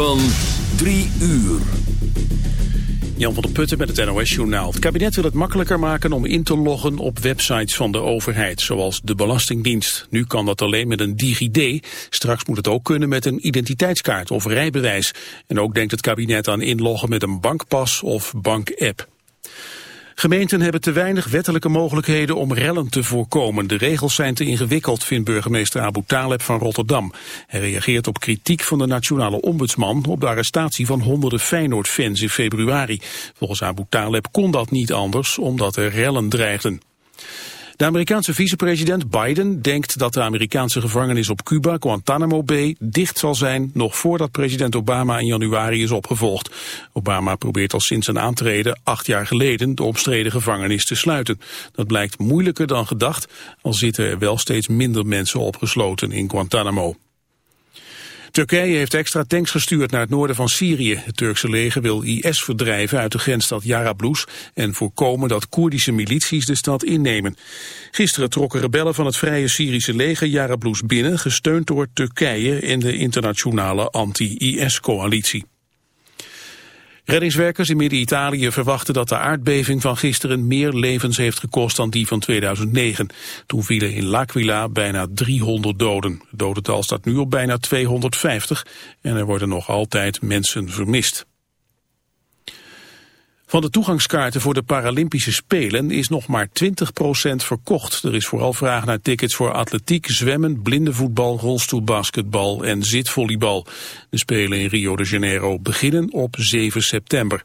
Van 3 uur. Jan van der Putten met het NOS-journaal. Het kabinet wil het makkelijker maken om in te loggen op websites van de overheid, zoals de Belastingdienst. Nu kan dat alleen met een DigiD. Straks moet het ook kunnen met een identiteitskaart of rijbewijs. En ook denkt het kabinet aan inloggen met een bankpas of bankapp. Gemeenten hebben te weinig wettelijke mogelijkheden om rellen te voorkomen. De regels zijn te ingewikkeld, vindt burgemeester Abu Taleb van Rotterdam. Hij reageert op kritiek van de nationale ombudsman op de arrestatie van honderden Feyenoord-fans in februari. Volgens Abu Taleb kon dat niet anders, omdat er rellen dreigden. De Amerikaanse vicepresident Biden denkt dat de Amerikaanse gevangenis op Cuba, Guantanamo Bay, dicht zal zijn nog voordat president Obama in januari is opgevolgd. Obama probeert al sinds zijn aantreden acht jaar geleden de omstreden gevangenis te sluiten. Dat blijkt moeilijker dan gedacht, al zitten er wel steeds minder mensen opgesloten in Guantanamo. Turkije heeft extra tanks gestuurd naar het noorden van Syrië. Het Turkse leger wil IS verdrijven uit de grensstad Jarablus en voorkomen dat Koerdische milities de stad innemen. Gisteren trokken rebellen van het Vrije Syrische leger Jarablus binnen, gesteund door Turkije en de internationale anti-IS-coalitie. Reddingswerkers in Midden-Italië verwachten dat de aardbeving van gisteren meer levens heeft gekost dan die van 2009. Toen vielen in L'Aquila bijna 300 doden. Het dodental staat nu op bijna 250 en er worden nog altijd mensen vermist. Van de toegangskaarten voor de Paralympische Spelen is nog maar 20% verkocht. Er is vooral vraag naar tickets voor atletiek, zwemmen, blindenvoetbal, rolstoelbasketbal en zitvolleybal. De Spelen in Rio de Janeiro beginnen op 7 september.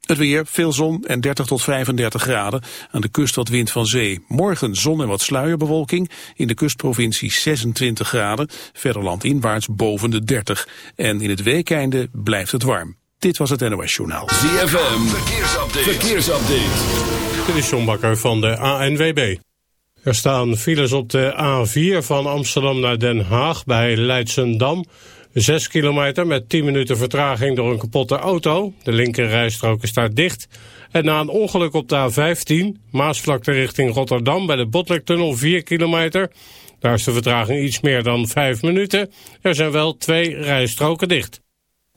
Het weer, veel zon en 30 tot 35 graden. Aan de kust wat wind van zee. Morgen zon en wat sluierbewolking. In de kustprovincie 26 graden. Verder landinwaarts boven de 30. En in het weekeinde blijft het warm. Dit was het NOS Journaal. ZFM, verkeersupdate. verkeersupdate. Dit is John Bakker van de ANWB. Er staan files op de A4 van Amsterdam naar Den Haag bij Leidsendam. 6 kilometer met 10 minuten vertraging door een kapotte auto. De linkerrijstrook is daar dicht. En na een ongeluk op de A15, Maasvlakte richting Rotterdam... bij de Botlektunnel 4 kilometer. Daar is de vertraging iets meer dan 5 minuten. Er zijn wel twee rijstroken dicht.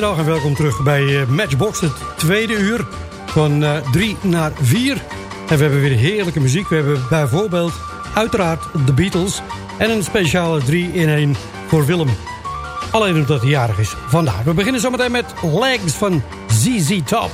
Goedemiddag en welkom terug bij eh, Matchbox, het tweede uur van 3 naar 4. En we hebben weer heerlijke muziek. We hebben bijvoorbeeld uiteraard de Beatles en een speciale 3 in 1 voor Willem. Alleen omdat hij jarig is vandaag. We beginnen zometeen met Legs van ZZ Top.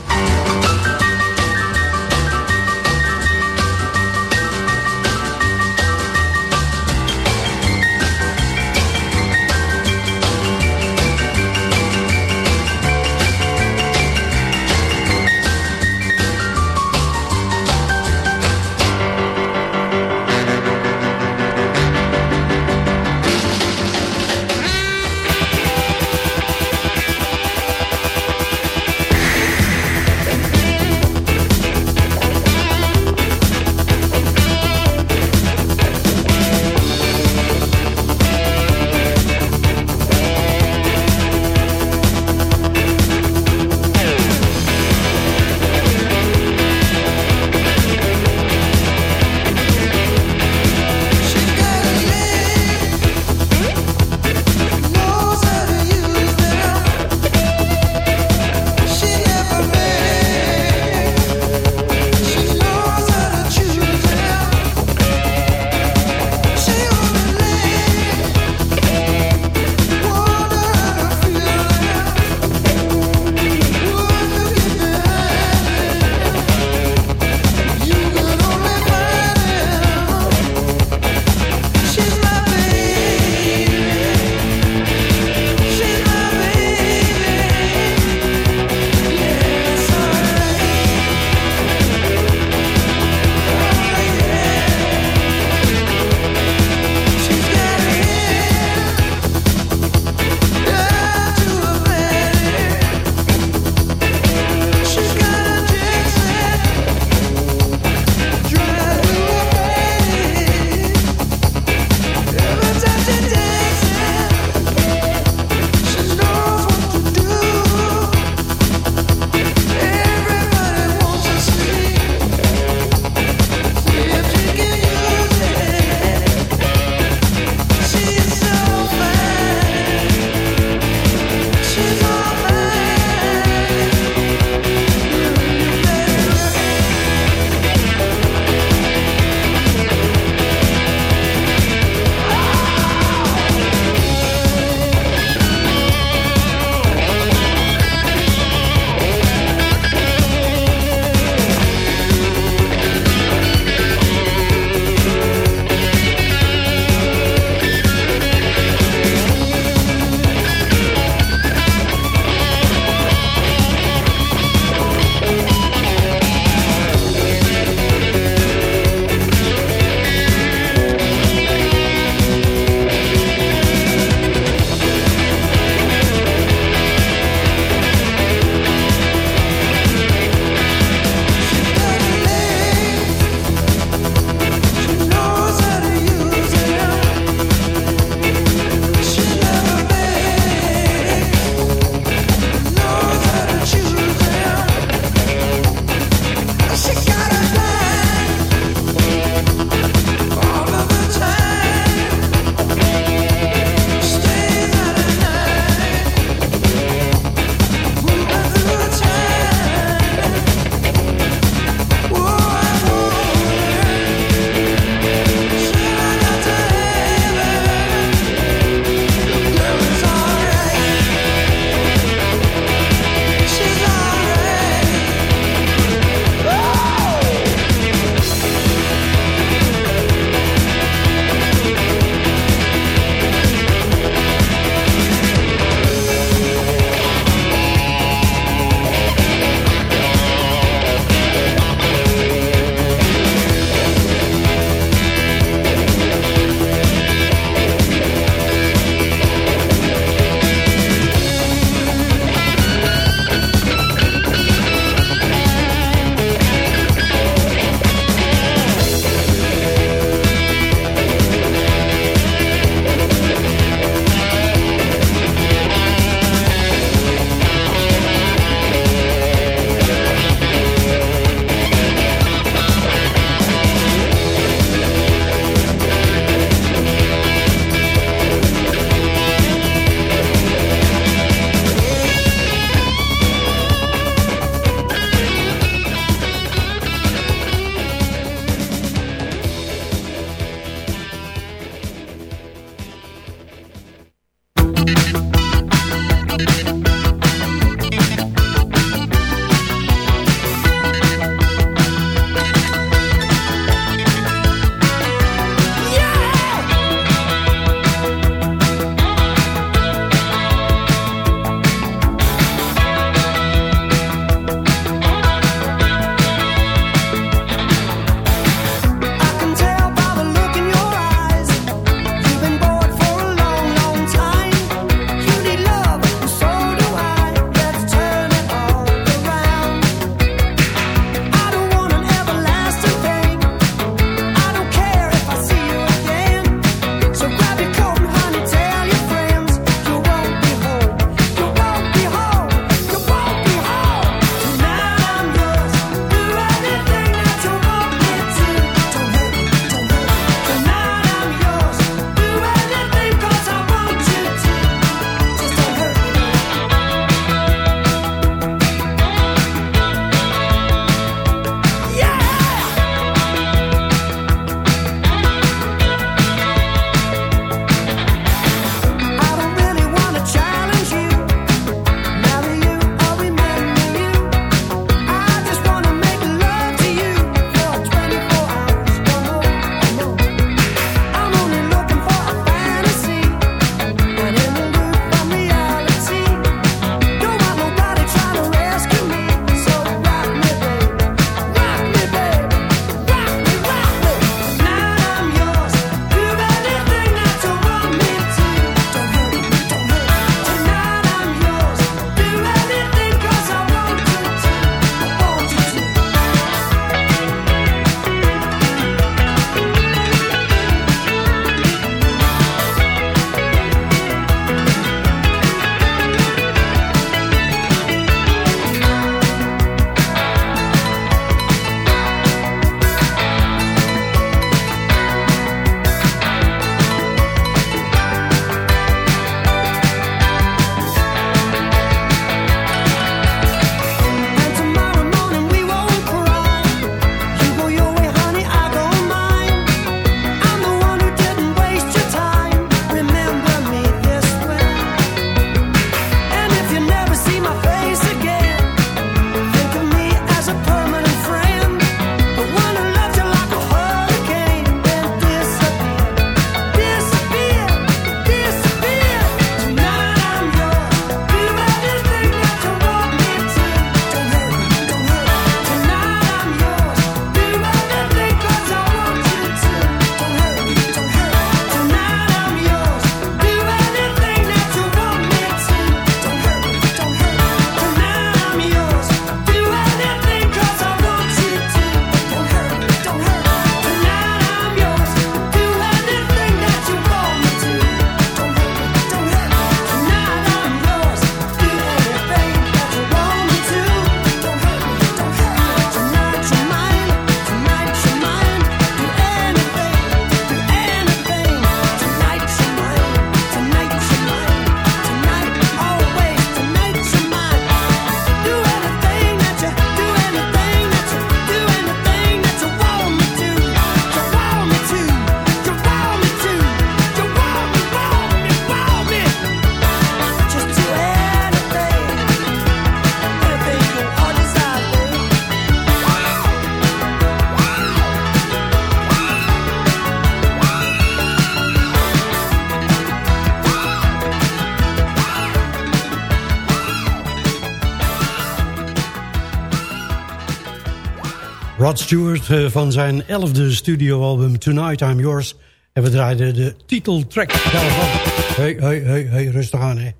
Rod Stewart eh, van zijn elfde studioalbum Tonight I'm Yours. En we draaiden de titeltrack daarvan. Hey, hey, hey, hey, rustig aan hè.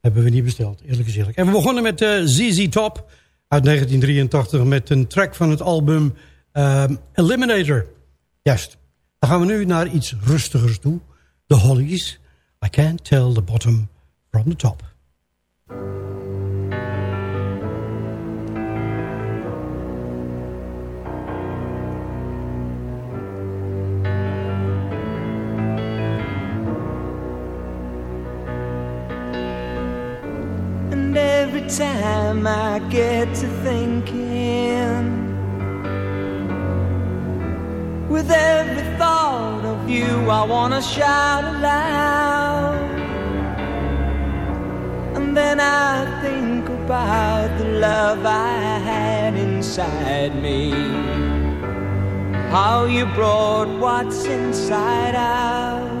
Hebben we niet besteld, eerlijk gezegd. En we begonnen met uh, eh, ZZ Top uit 1983 met een track van het album uh, Eliminator. Juist. Dan gaan we nu naar iets rustigers toe. The Hollies. I can't tell the bottom from the top. Every time I get to thinking. With every thought of you, I wanna shout aloud. And then I think about the love I had inside me. How you brought what's inside out.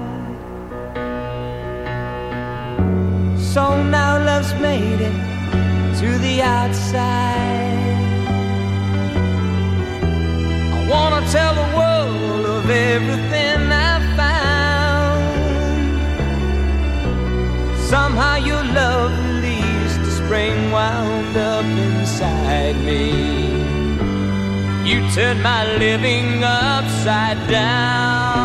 So now love's made it to the outside. I wanna tell the world of everything I found. Somehow your love released the spring wound up inside me. You turned my living upside down.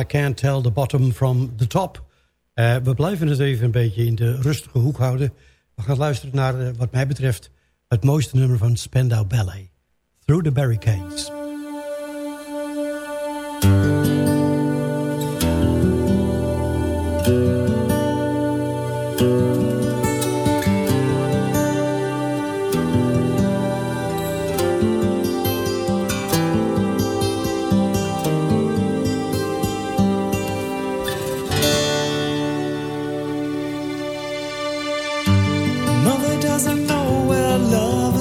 I Can't Tell the Bottom from the Top. Uh, we blijven het even een beetje in de rustige hoek houden. We gaan luisteren naar, uh, wat mij betreft, het mooiste nummer van Spandau Ballet. Through the Barricades.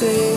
say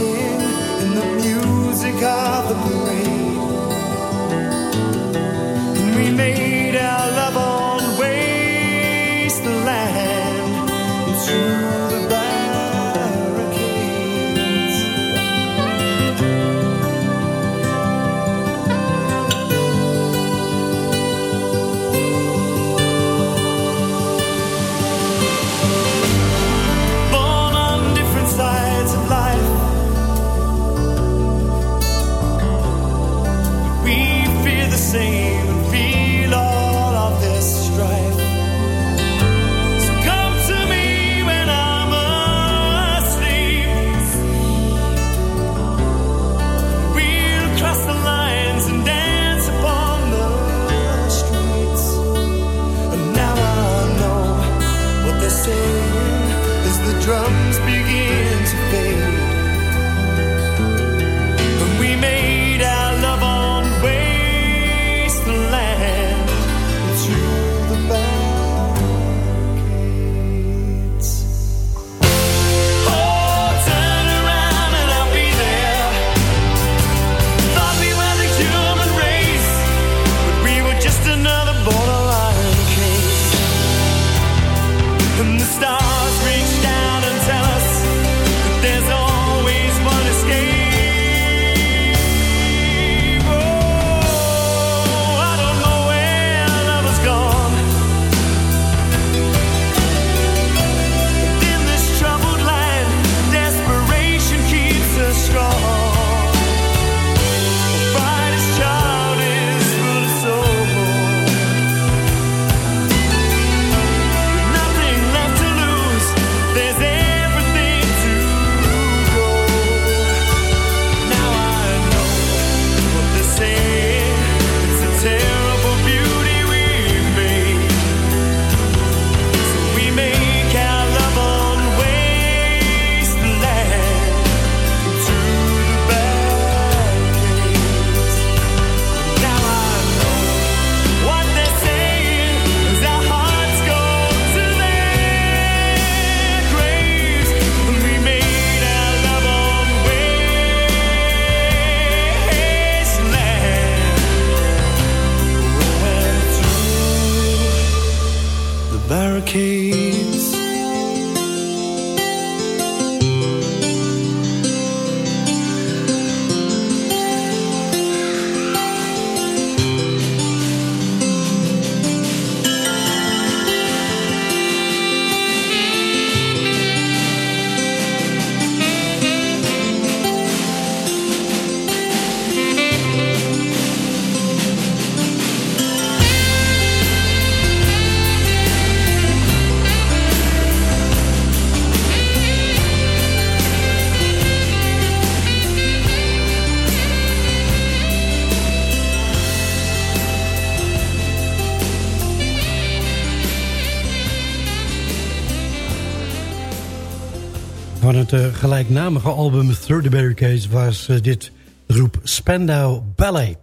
gelijknamige album Through the Barricades was eh, dit groep Spandau Ballet.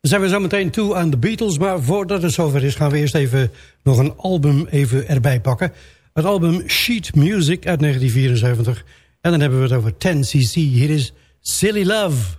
Dan zijn we zo meteen toe aan de Beatles, maar voordat het zover is... gaan we eerst even nog een album even erbij pakken. Het album Sheet Music uit 1974. En dan hebben we het over 10cc. Hier is Silly Love.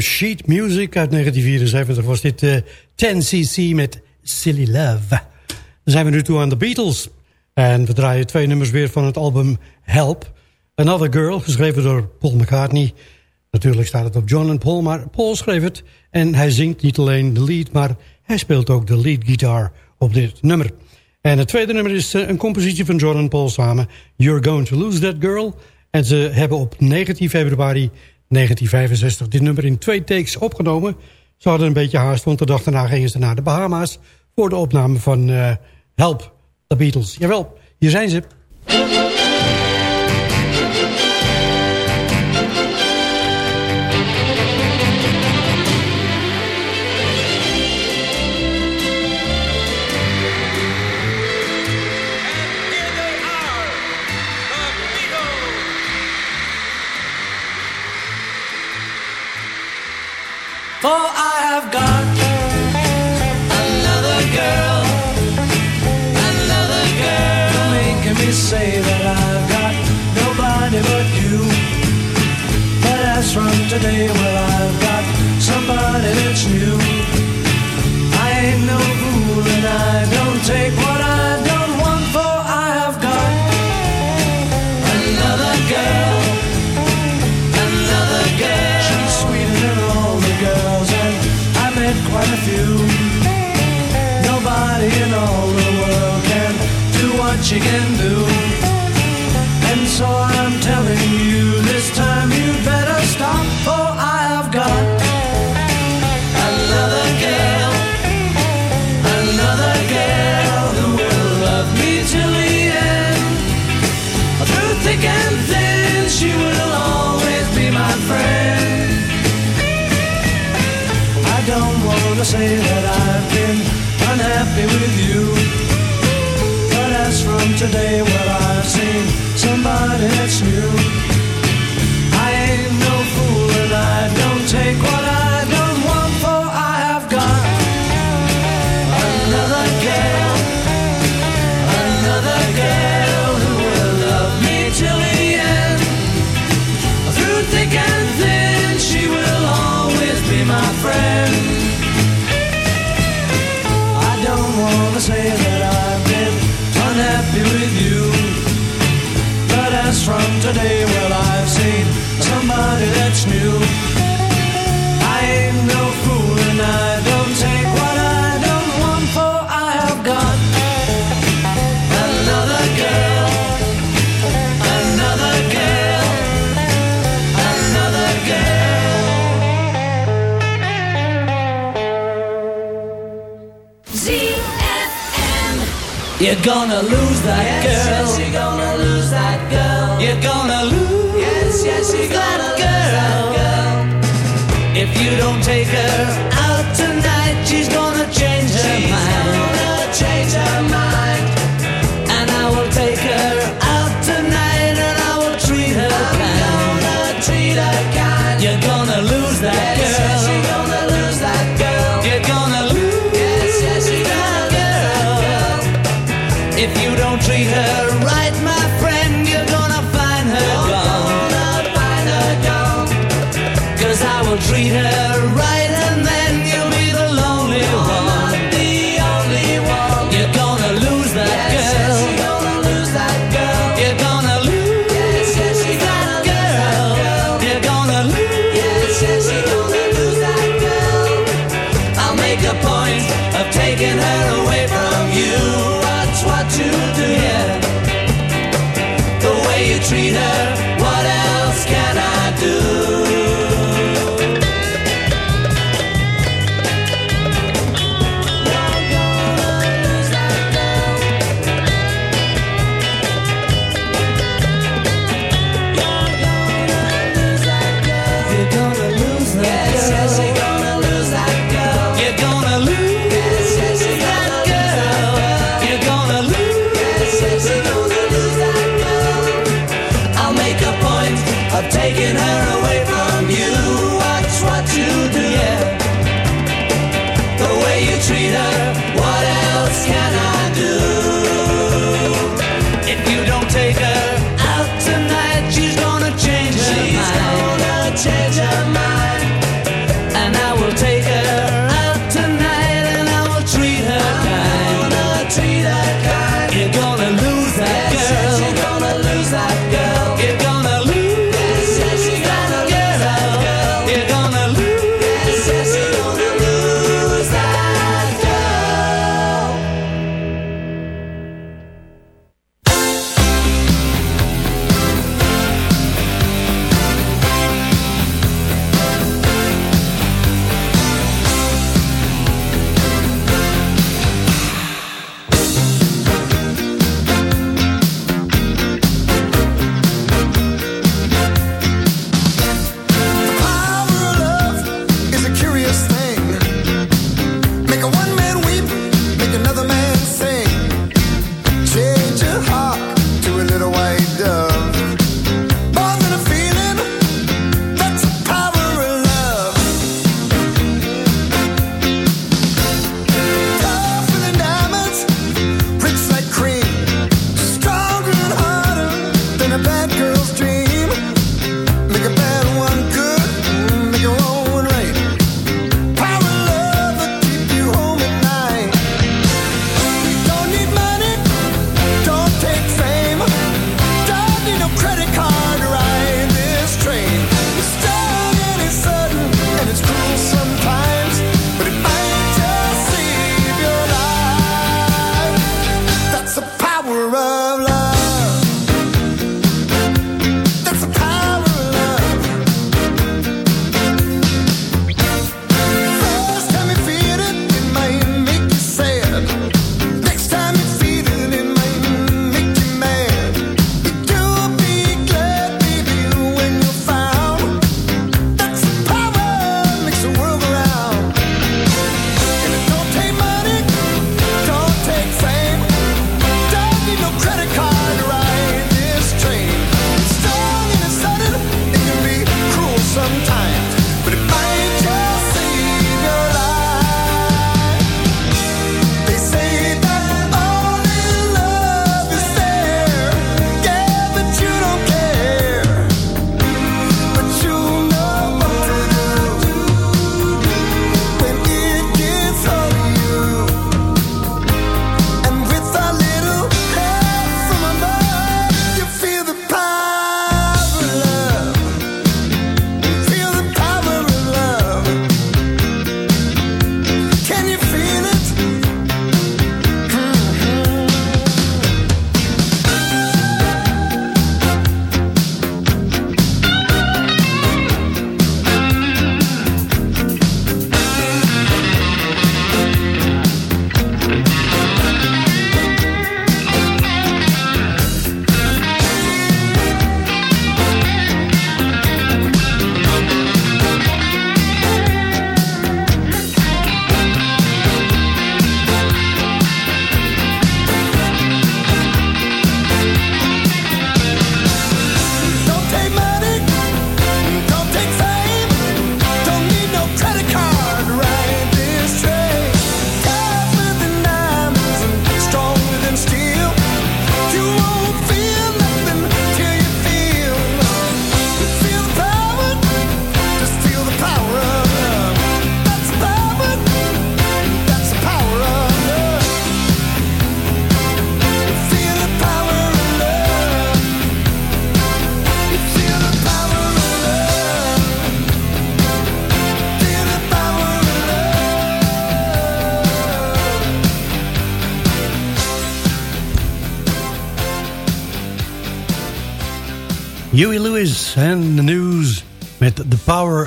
Sheet Music uit 1974 was dit eh 10cc met Silly Love. Dan zijn we nu toe aan de Beatles. En we draaien twee nummers weer van het album Help. Another Girl, geschreven door Paul McCartney. Natuurlijk staat het op John en Paul, maar Paul schreef het. En hij zingt niet alleen de lead, maar hij speelt ook de lead guitar op dit nummer. En het tweede nummer is eh, een compositie van John en Paul samen. You're Going to Lose That Girl. En ze hebben op 19 februari 1965 dit nummer in twee takes opgenomen. Ze hadden een beetje haast, want de dag daarna gingen ze naar de Bahama's... voor de opname van eh, Help, The Beatles. Jawel, hier zijn ze. Say that I've got nobody but you. But as from today, well, I've got somebody that's new. I ain't no fool and I don't take say that I've been unhappy with you. But as from today, well, I've seen somebody that's new. away from you. What's what to do, yeah. The way you treat her, what else can I do?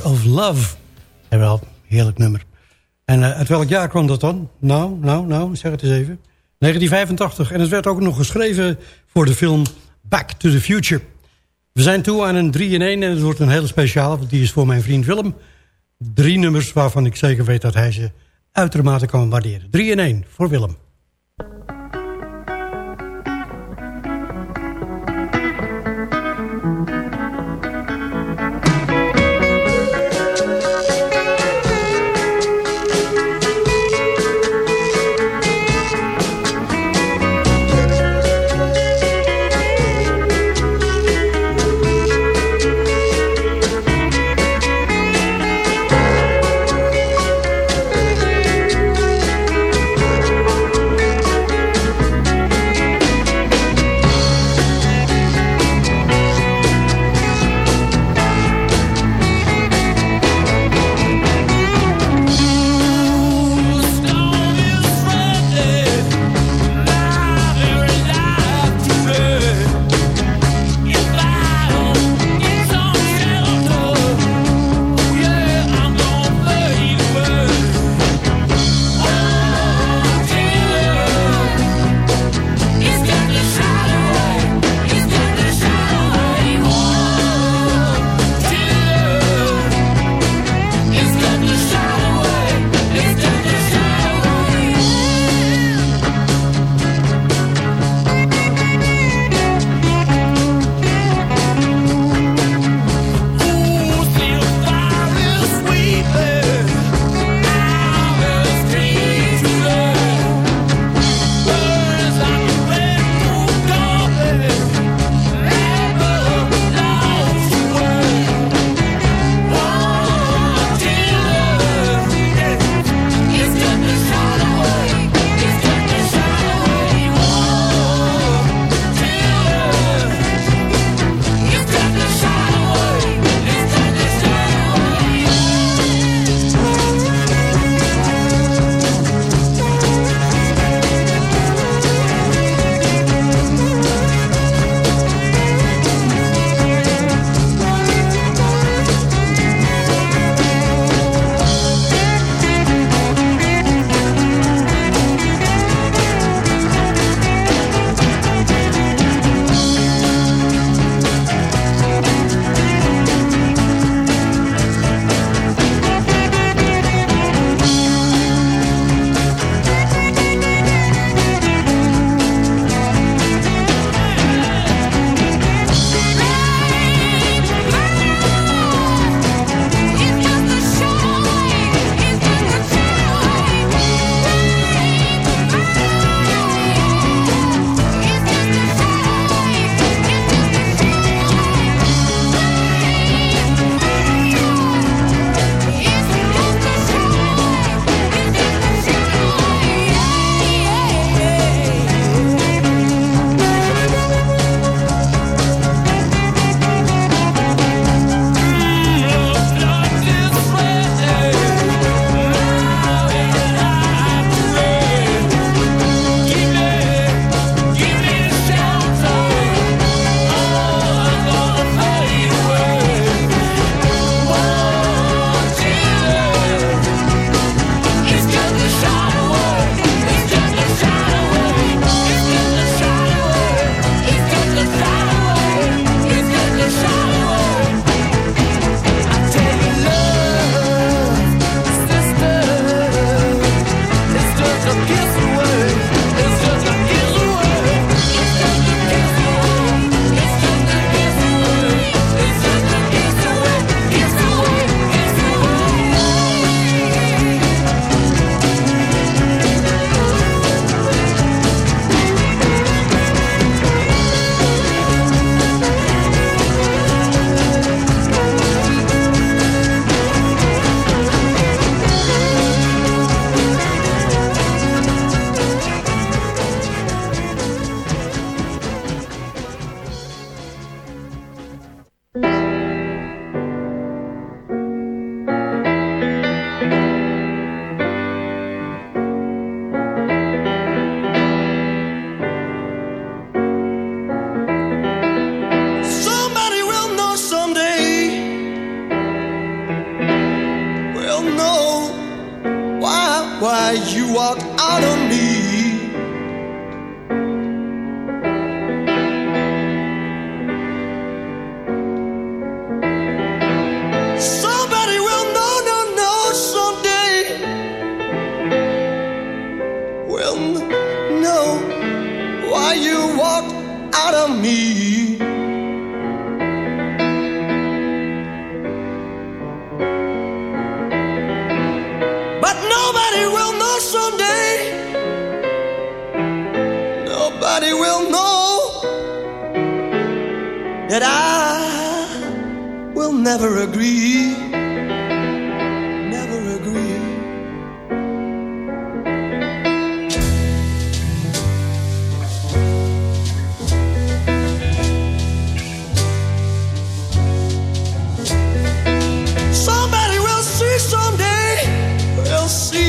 Of Love. En wel, heerlijk nummer. En uh, uit welk jaar kwam dat dan? Nou, nou, nou, zeg het eens even. 1985. En het werd ook nog geschreven voor de film Back to the Future. We zijn toe aan een 3 in 1 en het wordt een hele speciaal, want die is voor mijn vriend Willem. Drie nummers waarvan ik zeker weet dat hij ze uitermate kan waarderen. 3 in 1 voor Willem.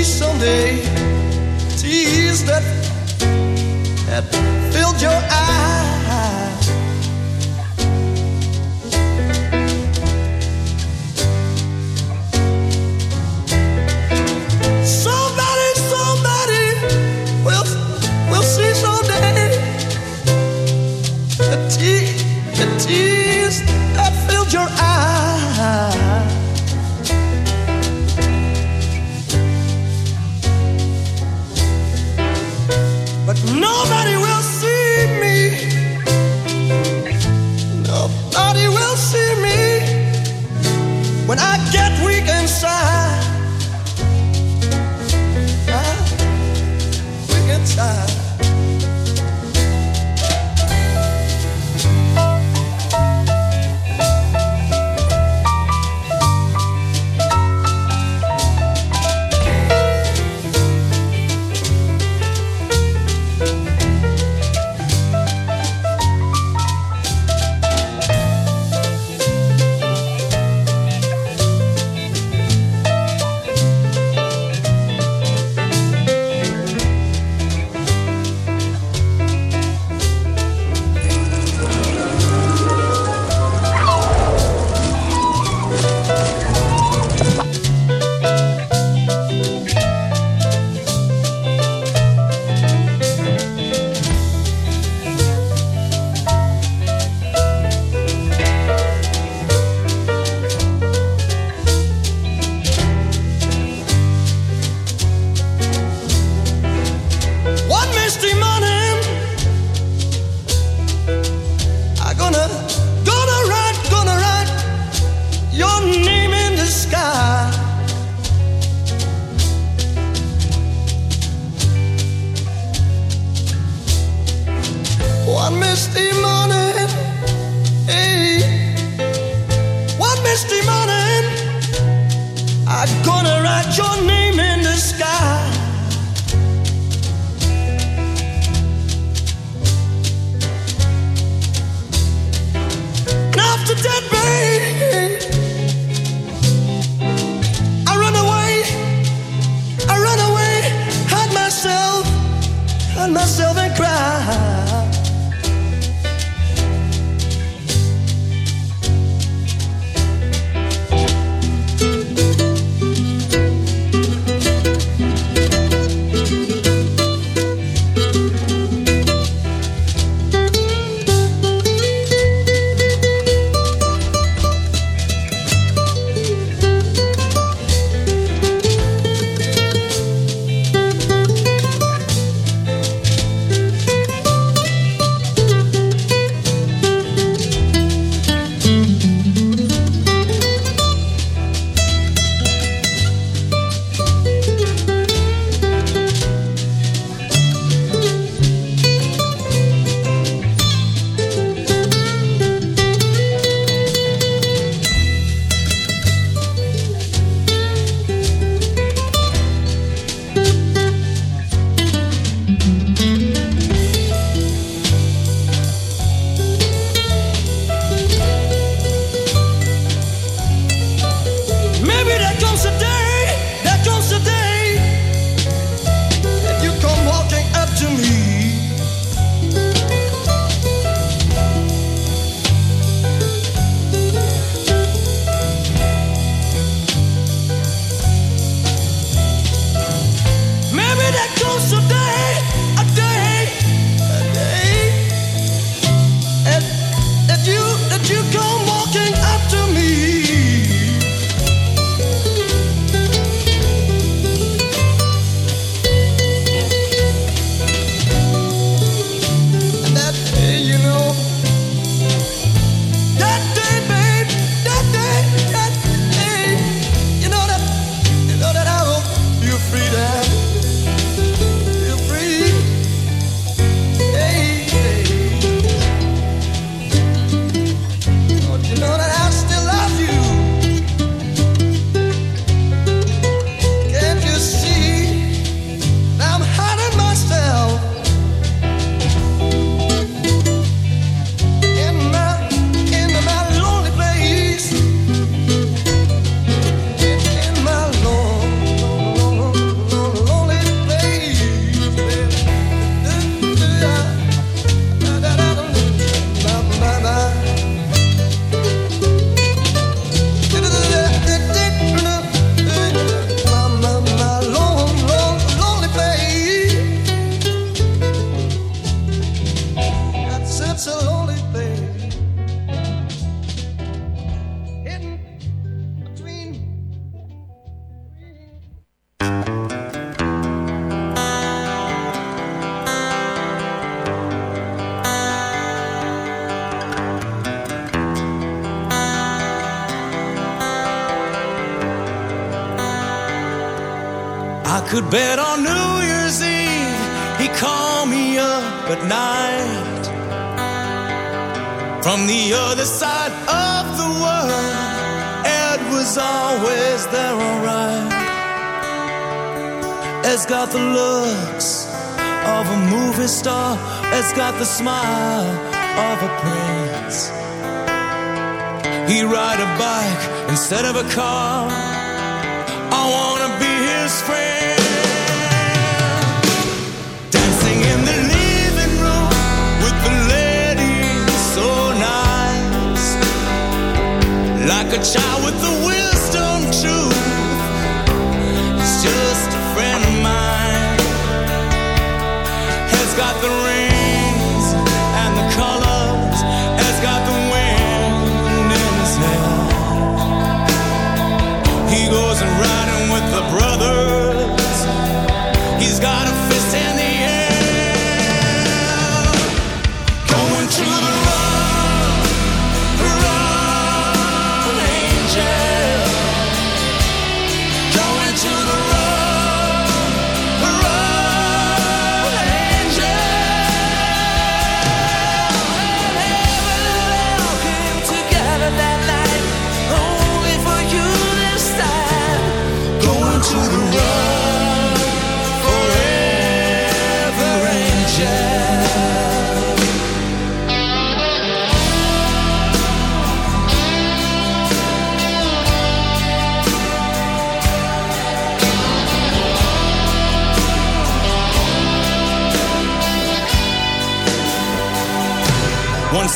Sunday tears that had filled your eyes. Somebody, somebody will will see someday the tears, the tears that filled your eyes. side. Could bet on New Year's Eve he called me up at night from the other side of the world. Ed was always there, alright. Ed's got the looks of a movie star. Ed's got the smile of a prince. He ride a bike instead of a car. I wanna be his friend. Goes and riding with the brothers.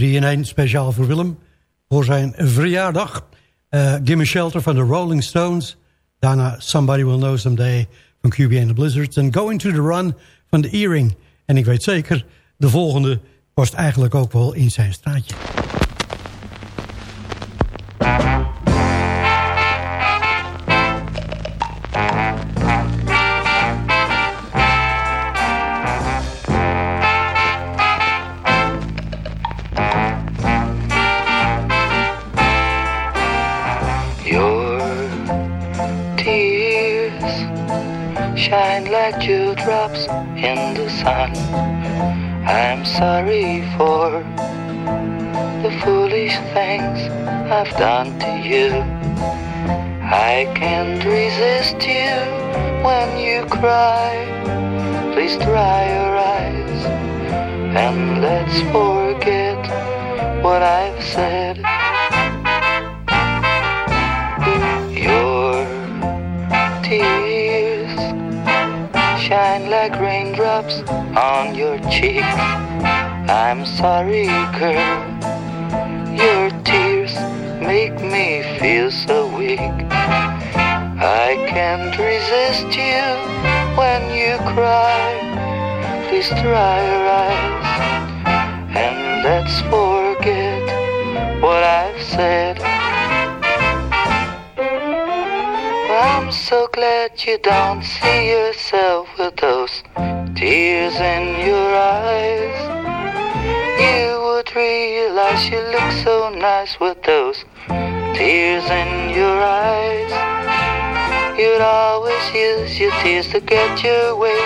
3 in 1 speciaal voor Willem. Voor zijn verjaardag. Eh Gimme Shelter van de Rolling Stones. Daarna Somebody Will Know Someday van QB and the Blizzards. En Going to the Run van The Earring. En ik weet zeker, de volgende past eigenlijk ook wel in zijn straatje. I can't resist you when you cry. Please dry your eyes and let's forget what I've said. Your tears shine like raindrops on your cheek. I'm sorry, girl. Can't resist you when you cry. Please dry your eyes and let's forget what I've said. I'm so glad you don't see yourself with those tears in your eyes. You would realize you look so nice with those tears in your eyes. Use your tears to get your way,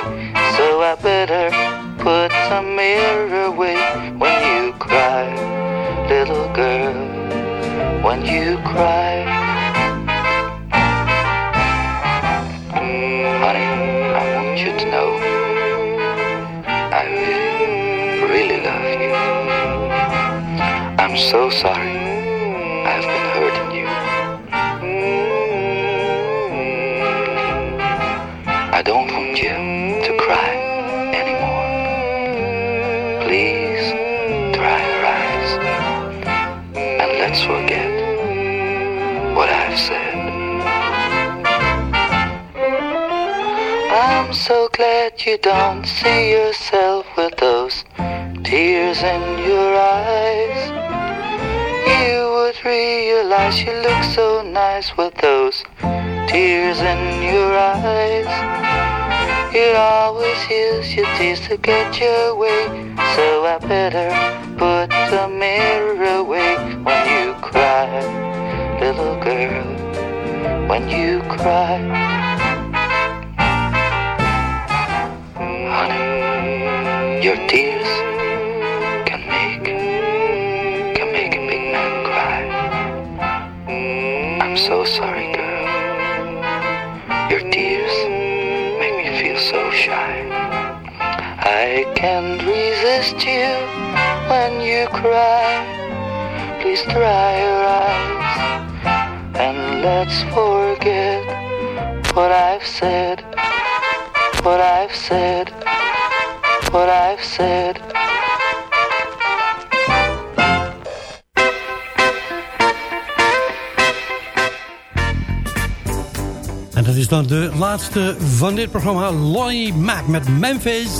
so I better put some mirror away when you cry, little girl, when you cry. Mm, honey, I want you to know I really love you. I'm so sorry you don't see yourself with those tears in your eyes. You would realize you look so nice with those tears in your eyes. You'd always use your tears to get your way, so I better put the mirror away when you cry, little girl, when you cry. Your tears can make can make a big man cry. Mm, I'm so sorry, girl. Your tears make me feel so shy. I can't resist you when you cry. Please dry your eyes and let's forget what I've said. What I've said. What I've said. En dat is dan de laatste van dit programma. Lonnie Mac met Memphis.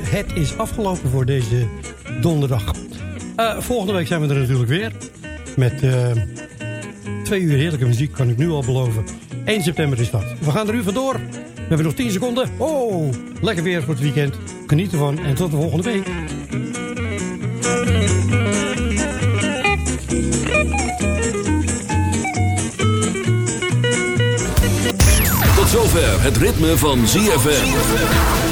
Het is afgelopen voor deze donderdag. Eh, volgende week zijn we er natuurlijk weer. Met eh, twee uur heerlijke muziek, kan ik nu al beloven. 1 september is dat. We gaan er nu vandoor. We hebben nog 10 seconden. Oh, lekker weer voor het weekend. Geniet ervan en tot de volgende week. Tot zover het ritme van ZFM.